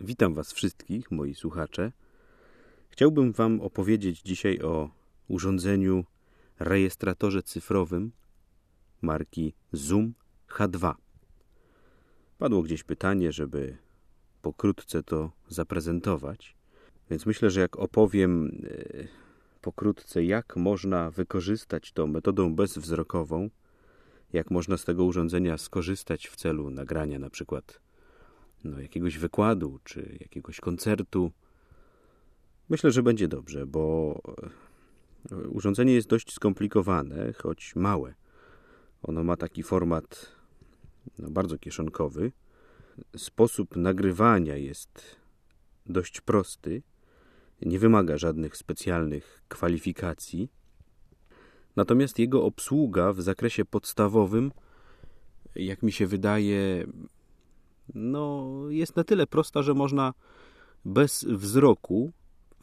Witam Was wszystkich, moi słuchacze. Chciałbym Wam opowiedzieć dzisiaj o urządzeniu rejestratorze cyfrowym marki Zoom H2. Padło gdzieś pytanie, żeby pokrótce to zaprezentować, więc myślę, że jak opowiem e, pokrótce, jak można wykorzystać to metodą bezwzrokową, jak można z tego urządzenia skorzystać w celu nagrania na przykład no, jakiegoś wykładu czy jakiegoś koncertu. Myślę, że będzie dobrze, bo e, urządzenie jest dość skomplikowane, choć małe. Ono ma taki format no, bardzo kieszonkowy. Sposób nagrywania jest dość prosty. Nie wymaga żadnych specjalnych kwalifikacji. Natomiast jego obsługa w zakresie podstawowym, jak mi się wydaje, no, jest na tyle prosta, że można bez wzroku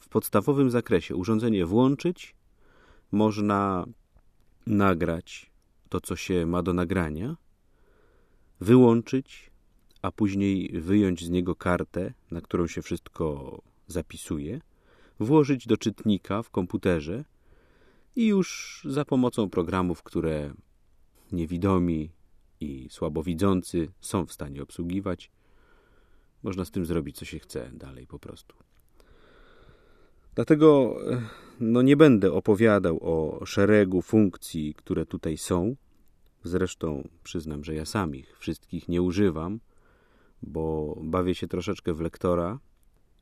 w podstawowym zakresie urządzenie włączyć, można nagrać to, co się ma do nagrania, wyłączyć, a później wyjąć z niego kartę, na którą się wszystko zapisuje, włożyć do czytnika w komputerze i już za pomocą programów, które niewidomi i słabowidzący są w stanie obsługiwać, można z tym zrobić, co się chce dalej po prostu. Dlatego no, nie będę opowiadał o szeregu funkcji, które tutaj są. Zresztą przyznam, że ja sam ich wszystkich nie używam, bo bawię się troszeczkę w lektora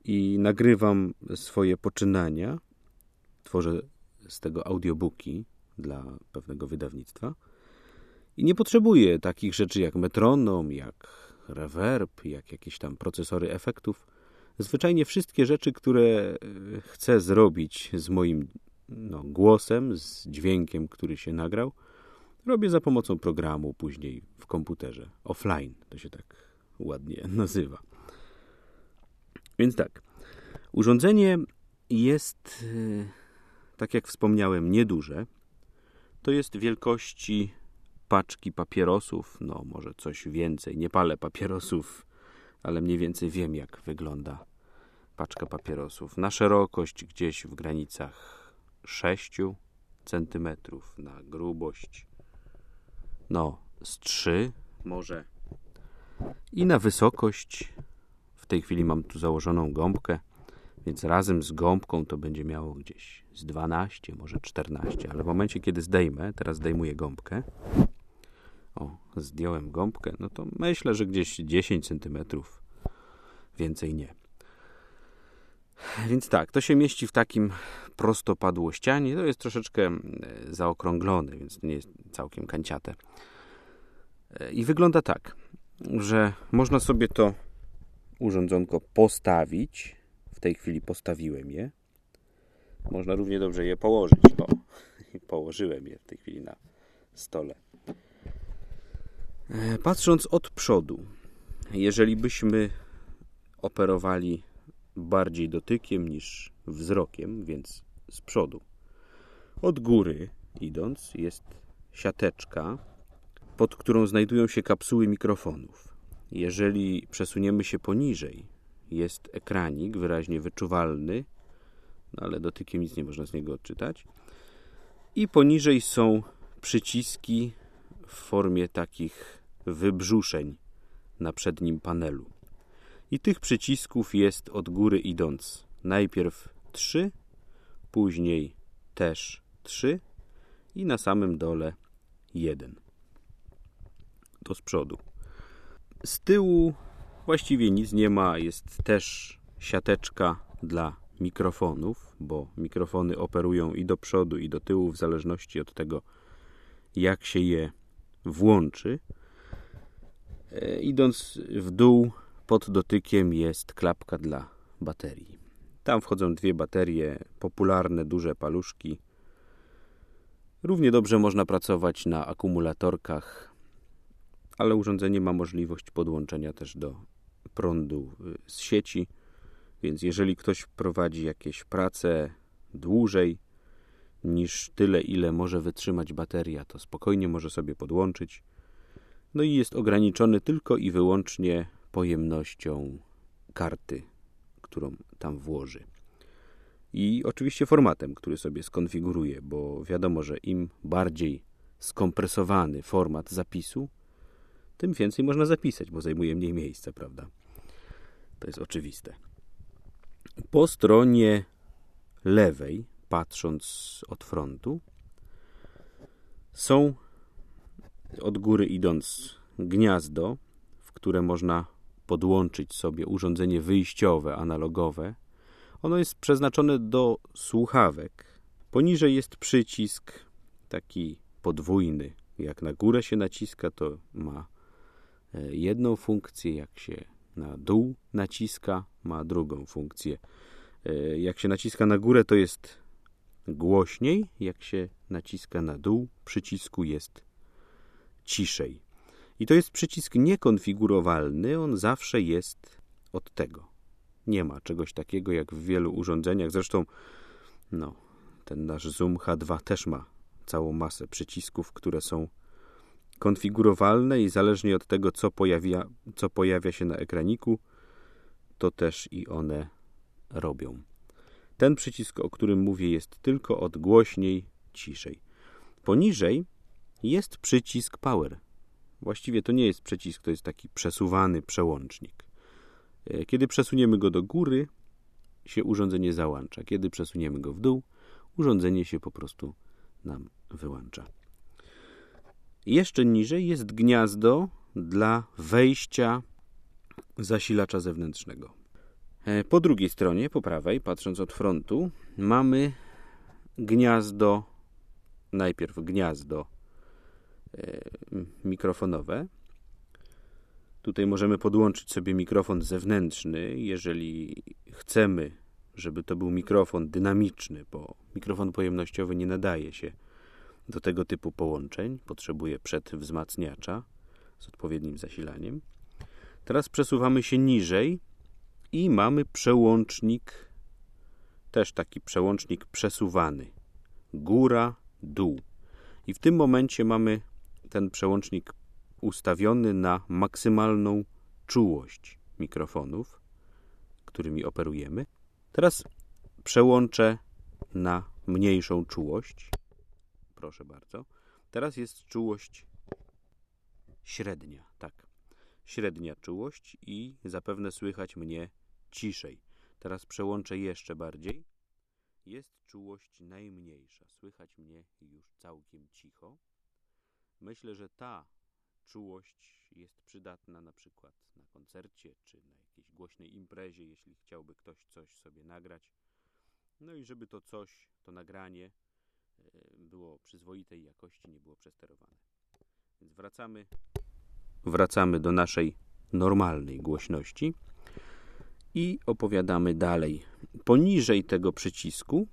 i nagrywam swoje poczynania. Tworzę z tego audiobooki dla pewnego wydawnictwa. I nie potrzebuję takich rzeczy jak metronom, jak reverb, jak jakieś tam procesory efektów. Zwyczajnie wszystkie rzeczy, które e, chcę zrobić z moim no, głosem, z dźwiękiem, który się nagrał, robię za pomocą programu później w komputerze. Offline to się tak ładnie nazywa. Więc tak, urządzenie jest, e, tak jak wspomniałem, nieduże. To jest wielkości paczki papierosów, no może coś więcej. Nie palę papierosów, ale mniej więcej wiem, jak wygląda paczka papierosów. Na szerokość gdzieś w granicach 6 centymetrów, na grubość no z 3 może i na wysokość w tej chwili mam tu założoną gąbkę więc razem z gąbką to będzie miało gdzieś z 12, może 14, ale w momencie kiedy zdejmę, teraz zdejmuję gąbkę o, zdjąłem gąbkę, no to myślę, że gdzieś 10 centymetrów więcej nie. Więc tak, to się mieści w takim prostopadłościanie. To jest troszeczkę e, zaokrąglone, więc nie jest całkiem kanciate. E, I wygląda tak, że można sobie to urządzonko postawić. W tej chwili postawiłem je. Można równie dobrze je położyć. O, położyłem je w tej chwili na stole. E, patrząc od przodu, jeżeli byśmy operowali bardziej dotykiem niż wzrokiem, więc z przodu, od góry idąc, jest siateczka, pod którą znajdują się kapsuły mikrofonów. Jeżeli przesuniemy się poniżej, jest ekranik wyraźnie wyczuwalny, no ale dotykiem nic nie można z niego odczytać. I poniżej są przyciski w formie takich wybrzuszeń na przednim panelu. I tych przycisków jest od góry idąc najpierw 3, później też 3 i na samym dole 1. To z przodu. Z tyłu właściwie nic nie ma, jest też siateczka dla mikrofonów, bo mikrofony operują i do przodu, i do tyłu, w zależności od tego, jak się je włączy. E, idąc w dół, pod dotykiem jest klapka dla baterii. Tam wchodzą dwie baterie, popularne, duże paluszki. Równie dobrze można pracować na akumulatorkach, ale urządzenie ma możliwość podłączenia też do prądu y, z sieci, więc jeżeli ktoś prowadzi jakieś prace dłużej niż tyle, ile może wytrzymać bateria, to spokojnie może sobie podłączyć no i jest ograniczony tylko i wyłącznie pojemnością karty, którą tam włoży. I oczywiście formatem, który sobie skonfiguruje, bo wiadomo, że im bardziej skompresowany format zapisu, tym więcej można zapisać, bo zajmuje mniej miejsca, prawda? To jest oczywiste. Po stronie lewej, patrząc od frontu, są od góry idąc gniazdo, w które można podłączyć sobie urządzenie wyjściowe, analogowe. Ono jest przeznaczone do słuchawek. Poniżej jest przycisk taki podwójny. Jak na górę się naciska, to ma e, jedną funkcję, jak się na dół naciska, ma drugą funkcję. E, jak się naciska na górę, to jest głośniej, jak się naciska na dół przycisku jest ciszej. I to jest przycisk niekonfigurowalny, on zawsze jest od tego. Nie ma czegoś takiego jak w wielu urządzeniach. Zresztą, no, ten nasz Zoom H2 też ma całą masę przycisków, które są konfigurowalne i zależnie od tego, co pojawia, co pojawia się na ekraniku, to też i one robią. Ten przycisk, o którym mówię, jest tylko od głośniej, ciszej. Poniżej jest przycisk Power. Właściwie to nie jest przycisk, to jest taki przesuwany przełącznik. E, kiedy przesuniemy go do góry, się urządzenie załącza. Kiedy przesuniemy go w dół, urządzenie się po prostu nam wyłącza. Jeszcze niżej jest gniazdo dla wejścia zasilacza zewnętrznego. E, po drugiej stronie, po prawej, patrząc od frontu, mamy gniazdo, najpierw gniazdo e, mikrofonowe. Tutaj możemy podłączyć sobie mikrofon zewnętrzny, jeżeli chcemy, żeby to był mikrofon dynamiczny, bo mikrofon pojemnościowy nie nadaje się do tego typu połączeń, potrzebuje przedwzmacniacza z odpowiednim zasilaniem. Teraz przesuwamy się niżej i mamy przełącznik, też taki przełącznik przesuwany. Góra, dół. I w tym momencie mamy ten przełącznik ustawiony na maksymalną czułość mikrofonów, którymi operujemy. Teraz przełączę na mniejszą czułość. Proszę bardzo. Teraz jest czułość średnia, tak. Średnia czułość i zapewne słychać mnie ciszej. Teraz przełączę jeszcze bardziej. Jest czułość najmniejsza. Słychać mnie już całkiem cicho. Myślę, że ta czułość jest przydatna na przykład na koncercie czy na jakiejś głośnej imprezie, jeśli chciałby ktoś coś sobie nagrać. No i żeby to coś, to nagranie e, było przyzwoitej jakości, nie było przesterowane. Więc wracamy, wracamy do naszej normalnej głośności i opowiadamy dalej. Poniżej tego przycisku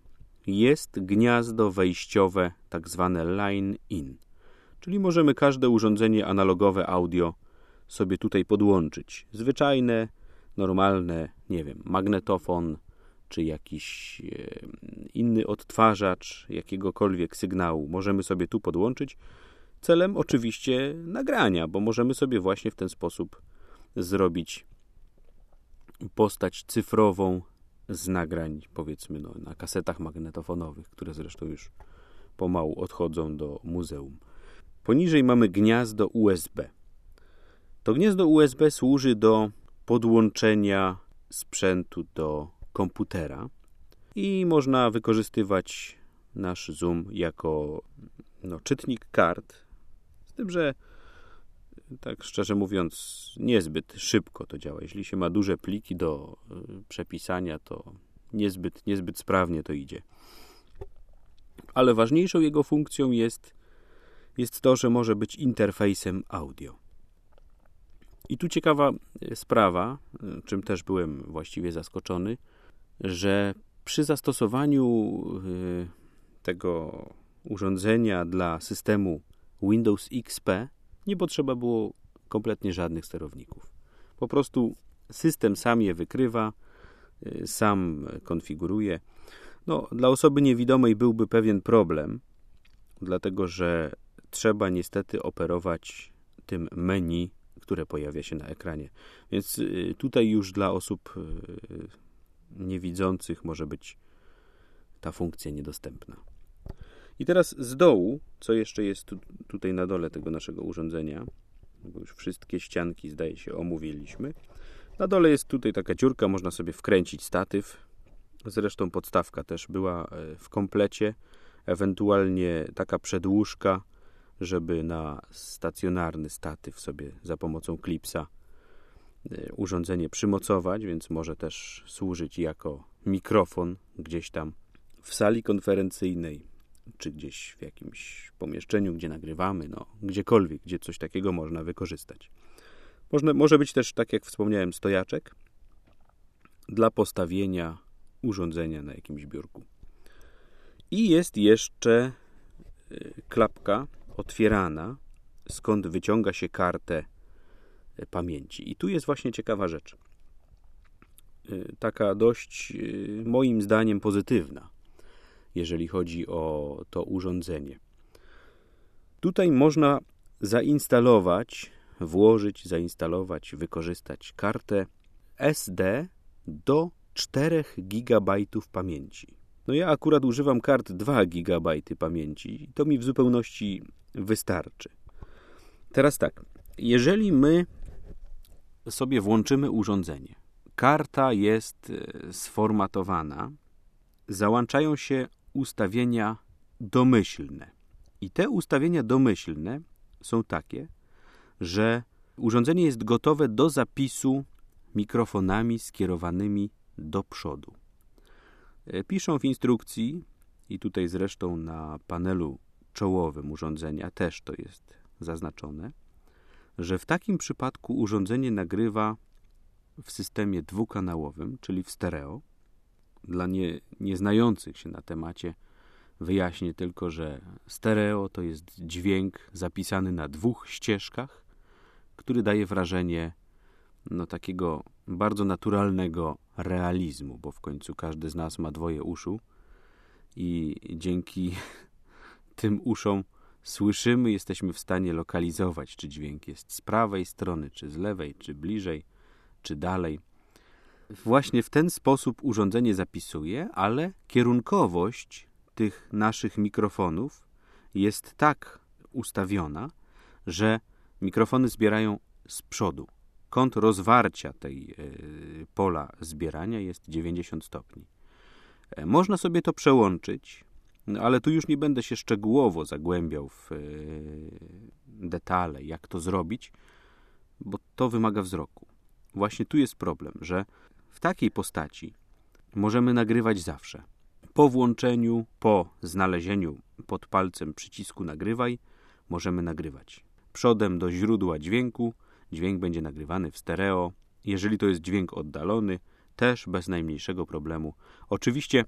jest gniazdo wejściowe, tak zwane line in. Czyli możemy każde urządzenie analogowe audio sobie tutaj podłączyć. Zwyczajne, normalne, nie wiem, magnetofon czy jakiś inny odtwarzacz jakiegokolwiek sygnału możemy sobie tu podłączyć. Celem oczywiście nagrania, bo możemy sobie właśnie w ten sposób zrobić postać cyfrową z nagrań, powiedzmy, no, na kasetach magnetofonowych, które zresztą już pomału odchodzą do muzeum. Poniżej mamy gniazdo USB. To gniazdo USB służy do podłączenia sprzętu do komputera i można wykorzystywać nasz Zoom jako no, czytnik kart, z tym, że tak szczerze mówiąc, niezbyt szybko to działa. Jeśli się ma duże pliki do y, przepisania, to niezbyt, niezbyt sprawnie to idzie. Ale ważniejszą jego funkcją jest, jest to, że może być interfejsem audio. I tu ciekawa y, sprawa, y, czym też byłem właściwie zaskoczony, że przy zastosowaniu tego urządzenia dla systemu Windows XP nie potrzeba było kompletnie żadnych sterowników. Po prostu system sam je wykrywa, y, sam konfiguruje. No, dla osoby niewidomej byłby pewien problem, dlatego że trzeba niestety operować tym menu, które pojawia się na ekranie. Więc y, tutaj już dla osób y, niewidzących może być ta funkcja niedostępna. I teraz z dołu, co jeszcze jest tu, tutaj na dole tego naszego urządzenia, bo już wszystkie ścianki zdaje się omówiliśmy. Na dole jest tutaj taka dziurka, można sobie wkręcić statyw. Zresztą podstawka też była e, w komplecie, ewentualnie taka przedłużka, żeby na stacjonarny statyw sobie za pomocą klipsa e, urządzenie przymocować, więc może też służyć jako mikrofon gdzieś tam w sali konferencyjnej, czy gdzieś w jakimś pomieszczeniu, gdzie nagrywamy, no gdziekolwiek, gdzie coś takiego można wykorzystać. Można, może być też, tak jak wspomniałem, stojaczek dla postawienia urządzenia na jakimś biurku. I jest jeszcze y, klapka otwierana, skąd wyciąga się kartę y, pamięci. I tu jest właśnie ciekawa rzecz. Y, taka dość, moim zdaniem, pozytywna jeżeli chodzi o to urządzenie. Tutaj można zainstalować, włożyć, zainstalować, wykorzystać kartę SD do 4 GB pamięci. No ja akurat używam kart 2 GB pamięci i to mi w zupełności wystarczy. Teraz tak, jeżeli my sobie włączymy urządzenie, karta jest e, sformatowana, załączają się ustawienia domyślne. I te ustawienia domyślne są takie, że urządzenie jest gotowe do zapisu mikrofonami skierowanymi do przodu. E, piszą w instrukcji, i tutaj zresztą na panelu czołowym urządzenia też to jest zaznaczone, że w takim przypadku urządzenie nagrywa w systemie dwukanałowym, czyli w stereo, dla nie, nieznających się na temacie wyjaśnię tylko, że stereo to jest dźwięk zapisany na dwóch ścieżkach, który daje wrażenie no, takiego bardzo naturalnego realizmu, bo w końcu każdy z nas ma dwoje uszu i dzięki tym uszom słyszymy, jesteśmy w stanie lokalizować, czy dźwięk jest z prawej strony, czy z lewej, czy bliżej, czy dalej właśnie w ten sposób urządzenie zapisuje, ale kierunkowość tych naszych mikrofonów jest tak ustawiona, że mikrofony zbierają z przodu. Kąt rozwarcia tej y, pola zbierania jest 90 stopni. E, można sobie to przełączyć, no, ale tu już nie będę się szczegółowo zagłębiał w y, detale, jak to zrobić, bo to wymaga wzroku. Właśnie tu jest problem, że w takiej postaci możemy nagrywać zawsze. Po włączeniu, po znalezieniu pod palcem przycisku nagrywaj, możemy nagrywać. Przodem do źródła dźwięku, dźwięk będzie nagrywany w stereo. Jeżeli to jest dźwięk oddalony, też bez najmniejszego problemu. Oczywiście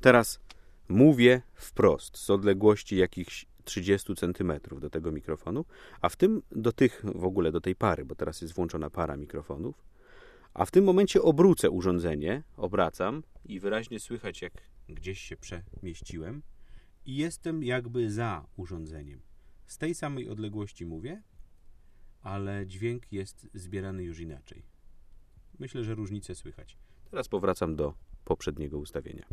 teraz mówię wprost, z odległości jakichś 30 cm do tego mikrofonu, a w tym do tych w ogóle do tej pary, bo teraz jest włączona para mikrofonów, a w tym momencie obrócę urządzenie, obracam i wyraźnie słychać, jak gdzieś się przemieściłem i jestem jakby za urządzeniem. Z tej samej odległości mówię, ale dźwięk jest zbierany już inaczej. Myślę, że różnicę słychać. Teraz powracam do poprzedniego ustawienia.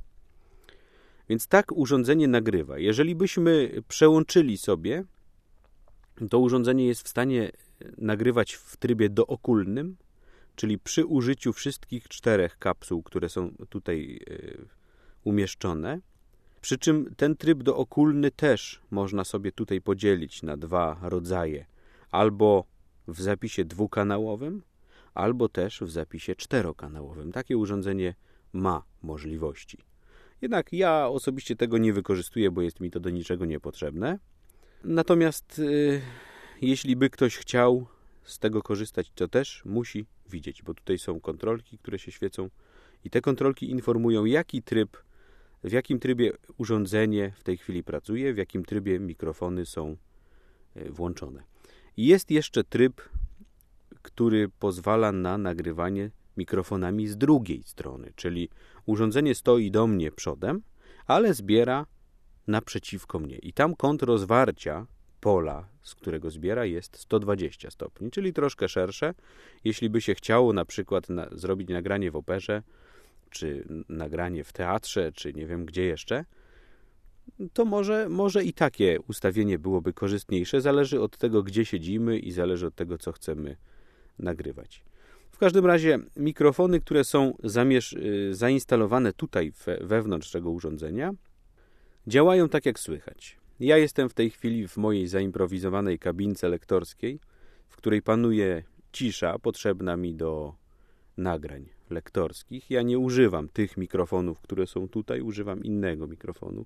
Więc tak urządzenie nagrywa. Jeżeli byśmy przełączyli sobie, to urządzenie jest w stanie nagrywać w trybie dookulnym, czyli przy użyciu wszystkich czterech kapsuł, które są tutaj e, umieszczone. Przy czym ten tryb dookulny też można sobie tutaj podzielić na dwa rodzaje. Albo w zapisie dwukanałowym, albo też w zapisie czterokanałowym. Takie urządzenie ma możliwości. Jednak ja osobiście tego nie wykorzystuję, bo jest mi to do niczego niepotrzebne. Natomiast yy, jeśli by ktoś chciał z tego korzystać, to też musi widzieć, bo tutaj są kontrolki, które się świecą i te kontrolki informują, jaki tryb, w jakim trybie urządzenie w tej chwili pracuje, w jakim trybie mikrofony są e, włączone. Jest jeszcze tryb, który pozwala na nagrywanie mikrofonami z drugiej strony, czyli urządzenie stoi do mnie przodem, ale zbiera naprzeciwko mnie. I tam kąt rozwarcia pola, z którego zbiera, jest 120 stopni, czyli troszkę szersze. Jeśli by się chciało na przykład na, zrobić nagranie w operze, czy nagranie w teatrze, czy nie wiem gdzie jeszcze, to może, może i takie ustawienie byłoby korzystniejsze. Zależy od tego, gdzie siedzimy i zależy od tego, co chcemy nagrywać. W każdym razie mikrofony, które są y, zainstalowane tutaj wewnątrz tego urządzenia, działają tak jak słychać. Ja jestem w tej chwili w mojej zaimprowizowanej kabince lektorskiej, w której panuje cisza potrzebna mi do nagrań lektorskich. Ja nie używam tych mikrofonów, które są tutaj, używam innego mikrofonu,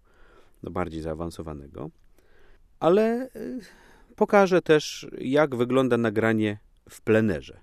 no bardziej zaawansowanego. Ale y, pokażę też, jak wygląda nagranie w plenerze.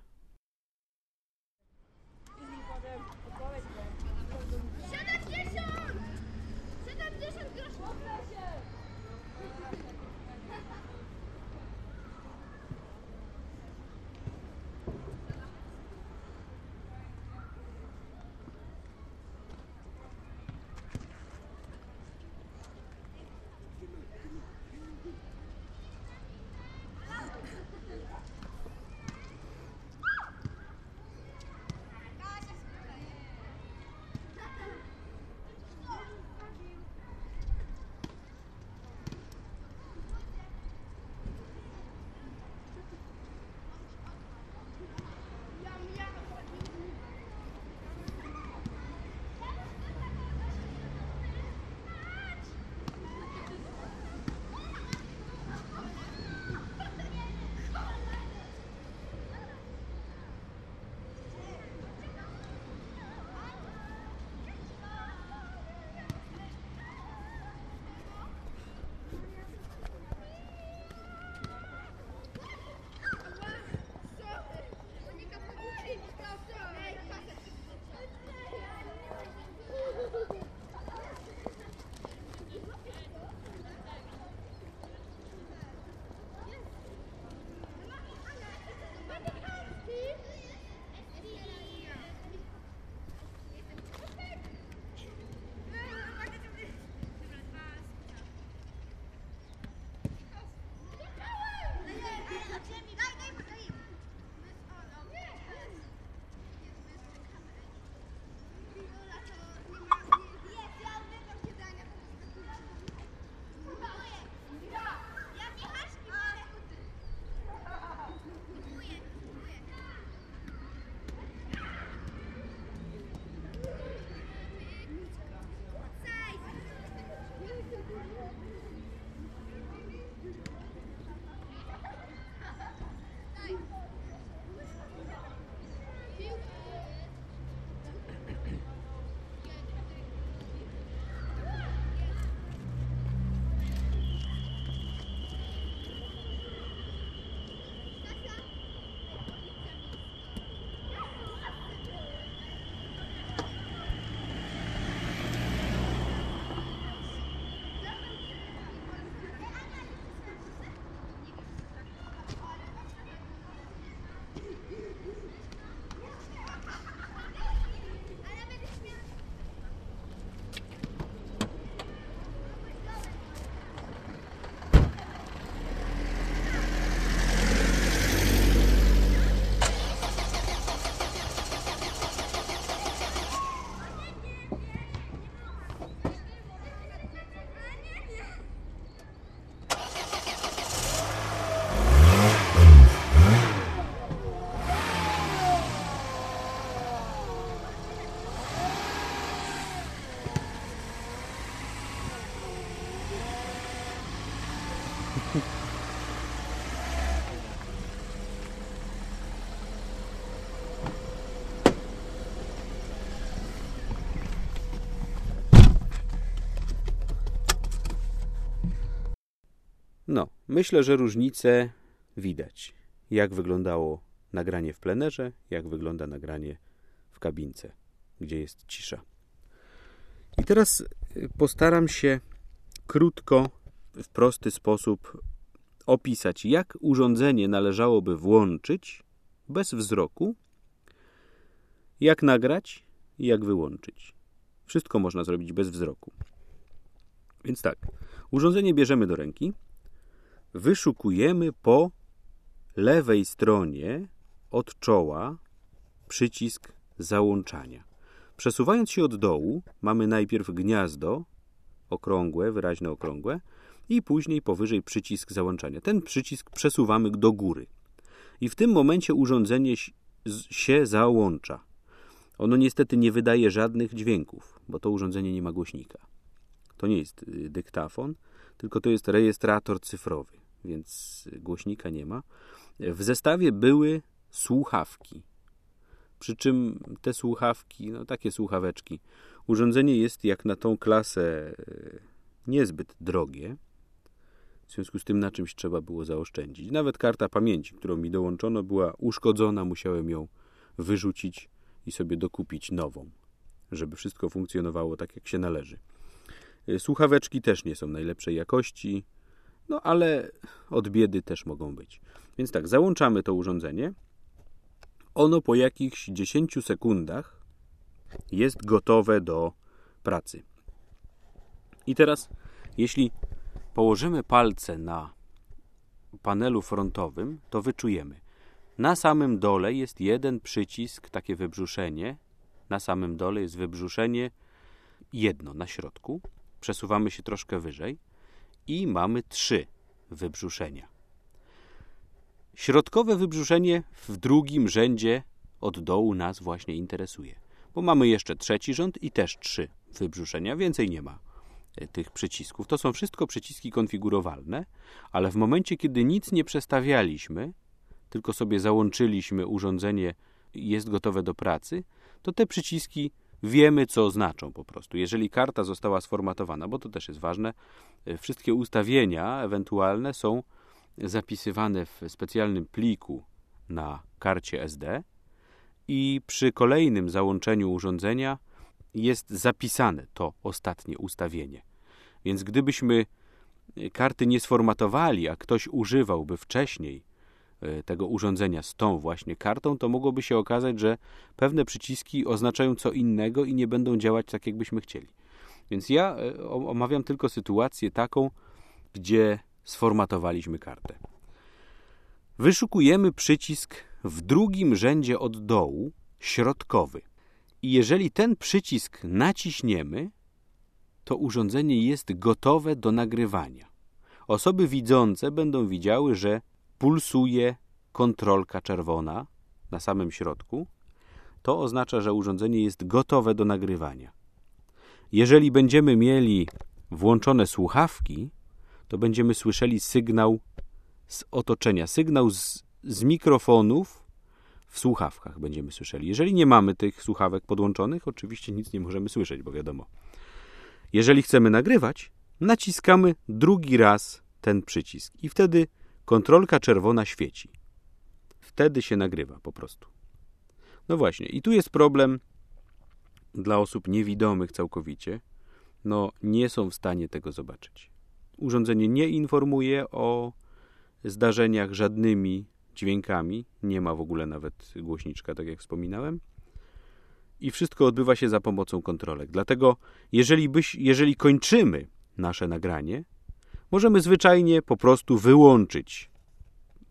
Myślę, że różnice widać. Jak wyglądało nagranie w plenerze, jak wygląda nagranie w kabince, gdzie jest cisza. I teraz y, postaram się krótko, w prosty sposób opisać, jak urządzenie należałoby włączyć bez wzroku, jak nagrać i jak wyłączyć. Wszystko można zrobić bez wzroku. Więc tak, urządzenie bierzemy do ręki, wyszukujemy po lewej stronie od czoła przycisk załączania. Przesuwając się od dołu, mamy najpierw gniazdo okrągłe, wyraźnie okrągłe i później powyżej przycisk załączania. Ten przycisk przesuwamy do góry. I w tym momencie urządzenie się załącza. Ono niestety nie wydaje żadnych dźwięków, bo to urządzenie nie ma głośnika. To nie jest y, dyktafon, tylko to jest rejestrator cyfrowy, więc głośnika nie ma. W zestawie były słuchawki. Przy czym te słuchawki, no takie słuchaweczki, urządzenie jest jak na tą klasę y, niezbyt drogie. W związku z tym na czymś trzeba było zaoszczędzić. Nawet karta pamięci, którą mi dołączono, była uszkodzona, musiałem ją wyrzucić i sobie dokupić nową, żeby wszystko funkcjonowało tak, jak się należy. Y, słuchaweczki też nie są najlepszej jakości, no ale od biedy też mogą być. Więc tak, załączamy to urządzenie. Ono po jakichś 10 sekundach jest gotowe do pracy. I teraz, jeśli położymy palce na panelu frontowym, to wyczujemy. Na samym dole jest jeden przycisk, takie wybrzuszenie. Na samym dole jest wybrzuszenie jedno na środku. Przesuwamy się troszkę wyżej i mamy trzy wybrzuszenia. Środkowe wybrzuszenie w drugim rzędzie od dołu nas właśnie interesuje, bo mamy jeszcze trzeci rząd i też trzy wybrzuszenia, więcej nie ma e, tych przycisków. To są wszystko przyciski konfigurowalne, ale w momencie, kiedy nic nie przestawialiśmy, tylko sobie załączyliśmy urządzenie jest gotowe do pracy, to te przyciski wiemy, co znaczą po prostu. Jeżeli karta została sformatowana, bo to też jest ważne, e, wszystkie ustawienia ewentualne są zapisywane w specjalnym pliku na karcie SD i przy kolejnym załączeniu urządzenia jest zapisane to ostatnie ustawienie. Więc gdybyśmy karty nie sformatowali, a ktoś używałby wcześniej tego urządzenia z tą właśnie kartą, to mogłoby się okazać, że pewne przyciski oznaczają co innego i nie będą działać tak, jakbyśmy chcieli. Więc ja e, omawiam tylko sytuację taką, gdzie sformatowaliśmy kartę. Wyszukujemy przycisk w drugim rzędzie od dołu, środkowy. I jeżeli ten przycisk naciśniemy, to urządzenie jest gotowe do nagrywania. Osoby widzące będą widziały, że pulsuje kontrolka czerwona na samym środku. To oznacza, że urządzenie jest gotowe do nagrywania. Jeżeli będziemy mieli włączone słuchawki, to będziemy słyszeli sygnał z otoczenia, sygnał z, z mikrofonów w słuchawkach będziemy słyszeli. Jeżeli nie mamy tych słuchawek podłączonych, oczywiście nic nie możemy słyszeć, bo wiadomo. Jeżeli chcemy nagrywać, naciskamy drugi raz ten przycisk i wtedy kontrolka czerwona świeci. Wtedy się nagrywa po prostu. No właśnie, i tu jest problem dla osób niewidomych całkowicie. No, nie są w stanie tego zobaczyć. Urządzenie nie informuje o zdarzeniach żadnymi dźwiękami. Nie ma w ogóle nawet głośniczka, tak jak wspominałem. I wszystko odbywa się za pomocą kontrolek. Dlatego, jeżeli, byś, jeżeli kończymy nasze nagranie, możemy zwyczajnie po prostu wyłączyć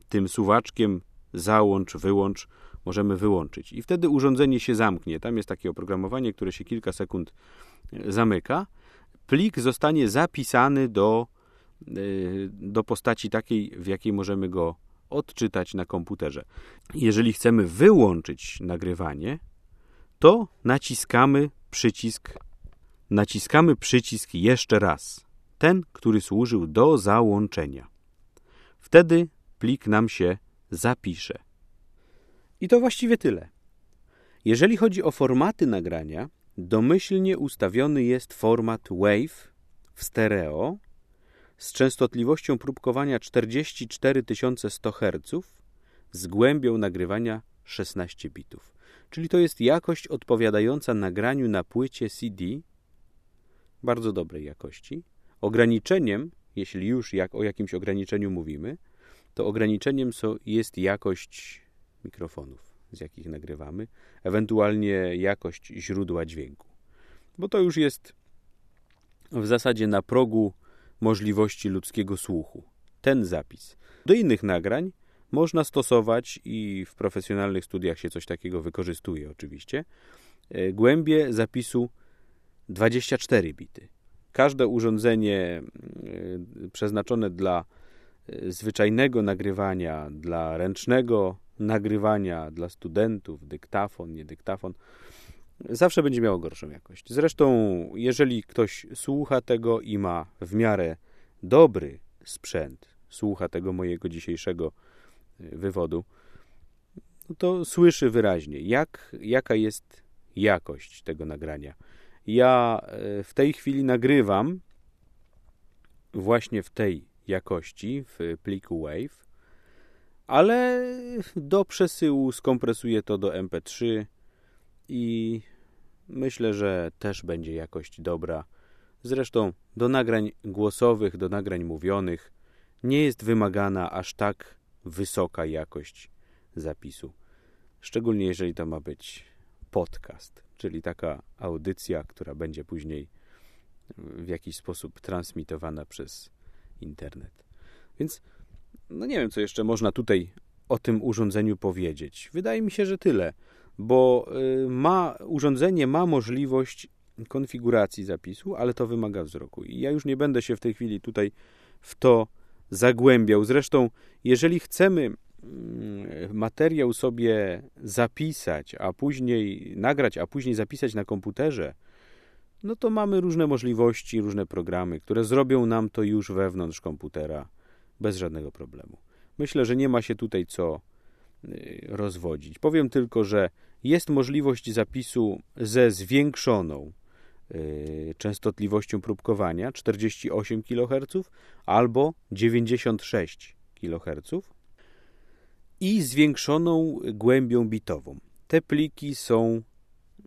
tym suwaczkiem załącz, wyłącz, możemy wyłączyć. I wtedy urządzenie się zamknie. Tam jest takie oprogramowanie, które się kilka sekund e, zamyka. Plik zostanie zapisany do Y, do postaci takiej, w jakiej możemy go odczytać na komputerze. Jeżeli chcemy wyłączyć nagrywanie, to naciskamy przycisk naciskamy przycisk jeszcze raz. Ten, który służył do załączenia. Wtedy plik nam się zapisze. I to właściwie tyle. Jeżeli chodzi o formaty nagrania, domyślnie ustawiony jest format WAV w stereo z częstotliwością próbkowania 44 100 Hz z głębią nagrywania 16 bitów. Czyli to jest jakość odpowiadająca nagraniu na płycie CD bardzo dobrej jakości. Ograniczeniem, jeśli już jak o jakimś ograniczeniu mówimy, to ograniczeniem jest jakość mikrofonów, z jakich nagrywamy, ewentualnie jakość źródła dźwięku. Bo to już jest w zasadzie na progu możliwości ludzkiego słuchu. ten zapis. Do innych nagrań można stosować i w profesjonalnych studiach się coś takiego wykorzystuje oczywiście. E, głębie zapisu 24 bity. Każde urządzenie e, przeznaczone dla e, zwyczajnego nagrywania, dla ręcznego nagrywania, dla studentów, dyktafon, nie dyktafon, zawsze będzie miało gorszą jakość. Zresztą, jeżeli ktoś słucha tego i ma w miarę dobry sprzęt, słucha tego mojego dzisiejszego wywodu, no to słyszy wyraźnie, jak, jaka jest jakość tego nagrania. Ja e, w tej chwili nagrywam właśnie w tej jakości, w pliku WAV, ale do przesyłu skompresuję to do MP3 i myślę, że też będzie jakość dobra. Zresztą do nagrań głosowych, do nagrań mówionych nie jest wymagana aż tak wysoka jakość zapisu. Szczególnie jeżeli to ma być podcast, czyli taka audycja, która będzie później w jakiś sposób transmitowana przez internet. Więc no nie wiem, co jeszcze można tutaj o tym urządzeniu powiedzieć. Wydaje mi się, że tyle, bo y, ma, urządzenie ma możliwość konfiguracji zapisu, ale to wymaga wzroku. I ja już nie będę się w tej chwili tutaj w to zagłębiał. Zresztą, jeżeli chcemy materiał sobie zapisać, a później nagrać, a później zapisać na komputerze, no to mamy różne możliwości, różne programy, które zrobią nam to już wewnątrz komputera bez żadnego problemu. Myślę, że nie ma się tutaj co y, rozwodzić. Powiem tylko, że jest możliwość zapisu ze zwiększoną Y, częstotliwością próbkowania 48 kHz albo 96 kHz i zwiększoną głębią bitową. Te pliki są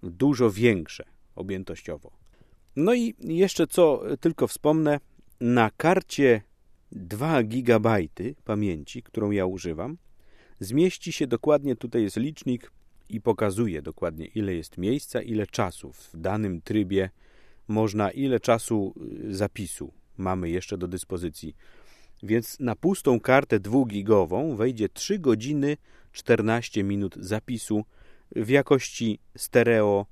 dużo większe objętościowo. No i jeszcze co tylko wspomnę, na karcie 2 GB pamięci, którą ja używam, zmieści się dokładnie, tutaj jest licznik i pokazuje dokładnie, ile jest miejsca, ile czasu w danym trybie można, ile czasu y, zapisu mamy jeszcze do dyspozycji. Więc na pustą kartę dwugigową wejdzie 3 godziny 14 minut zapisu w jakości stereo,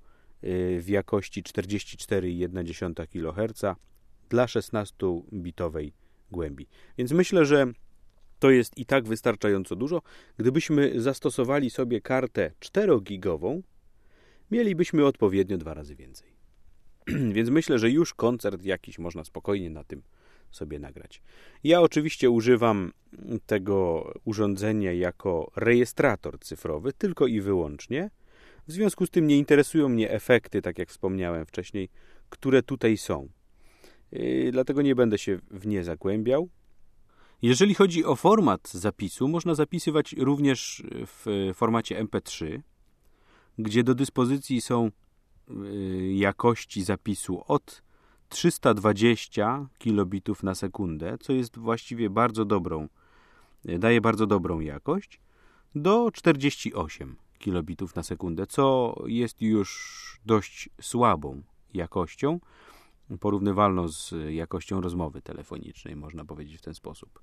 y, w jakości 44,1 kHz dla 16-bitowej głębi. Więc myślę, że to jest i tak wystarczająco dużo. Gdybyśmy zastosowali sobie kartę 4-gigową, mielibyśmy odpowiednio dwa razy więcej. Więc myślę, że już koncert jakiś można spokojnie na tym sobie nagrać. Ja oczywiście używam tego urządzenia jako rejestrator cyfrowy, tylko i wyłącznie. W związku z tym nie interesują mnie efekty, tak jak wspomniałem wcześniej, które tutaj są. Yy, dlatego nie będę się w nie zagłębiał. Jeżeli chodzi o format zapisu, można zapisywać również w formacie MP3, gdzie do dyspozycji są y, jakości zapisu od 320 kilobitów na sekundę, co jest właściwie bardzo dobrą, y, daje bardzo dobrą jakość, do 48 kilobitów na sekundę, co jest już dość słabą jakością, porównywalną z jakością rozmowy telefonicznej, można powiedzieć w ten sposób.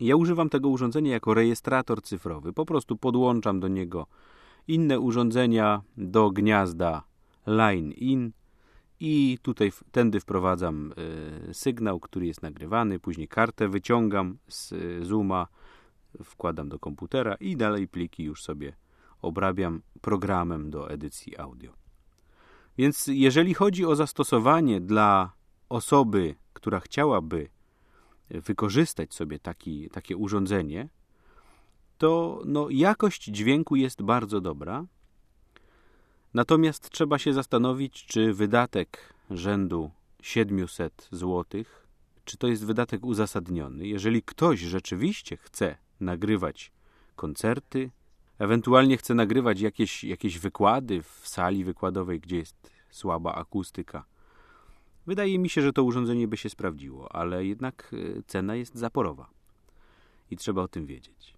Ja używam tego urządzenia jako rejestrator cyfrowy. Po prostu podłączam do niego inne urządzenia do gniazda line in i tutaj tędy wprowadzam y, sygnał, który jest nagrywany, później kartę wyciągam z y, Zooma, wkładam do komputera i dalej pliki już sobie obrabiam programem do edycji audio. Więc jeżeli chodzi o zastosowanie dla osoby, która chciałaby wykorzystać sobie taki, takie urządzenie, to no, jakość dźwięku jest bardzo dobra. Natomiast trzeba się zastanowić, czy wydatek rzędu 700 zł, czy to jest wydatek uzasadniony. Jeżeli ktoś rzeczywiście chce nagrywać koncerty, ewentualnie chce nagrywać jakieś, jakieś wykłady w sali wykładowej, gdzie jest słaba akustyka, Wydaje mi się, że to urządzenie by się sprawdziło, ale jednak e, cena jest zaporowa i trzeba o tym wiedzieć.